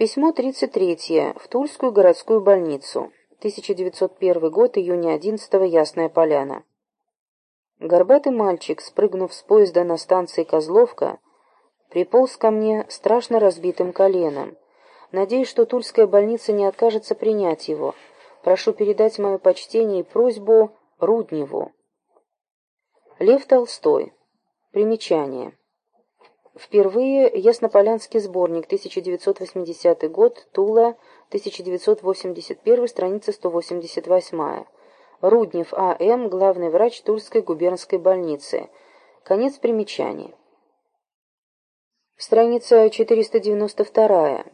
Письмо 33. В Тульскую городскую больницу. 1901 год, июня 11 Ясная Поляна. Горбатый мальчик, спрыгнув с поезда на станции Козловка, приполз ко мне страшно разбитым коленом. Надеюсь, что Тульская больница не откажется принять его. Прошу передать мое почтение и просьбу Рудневу. Лев Толстой. Примечание. Впервые Яснополянский сборник, 1980 год, Тула, 1981, страница 188. Руднев А.М., главный врач Тульской губернской больницы. Конец примечания. Страница 492.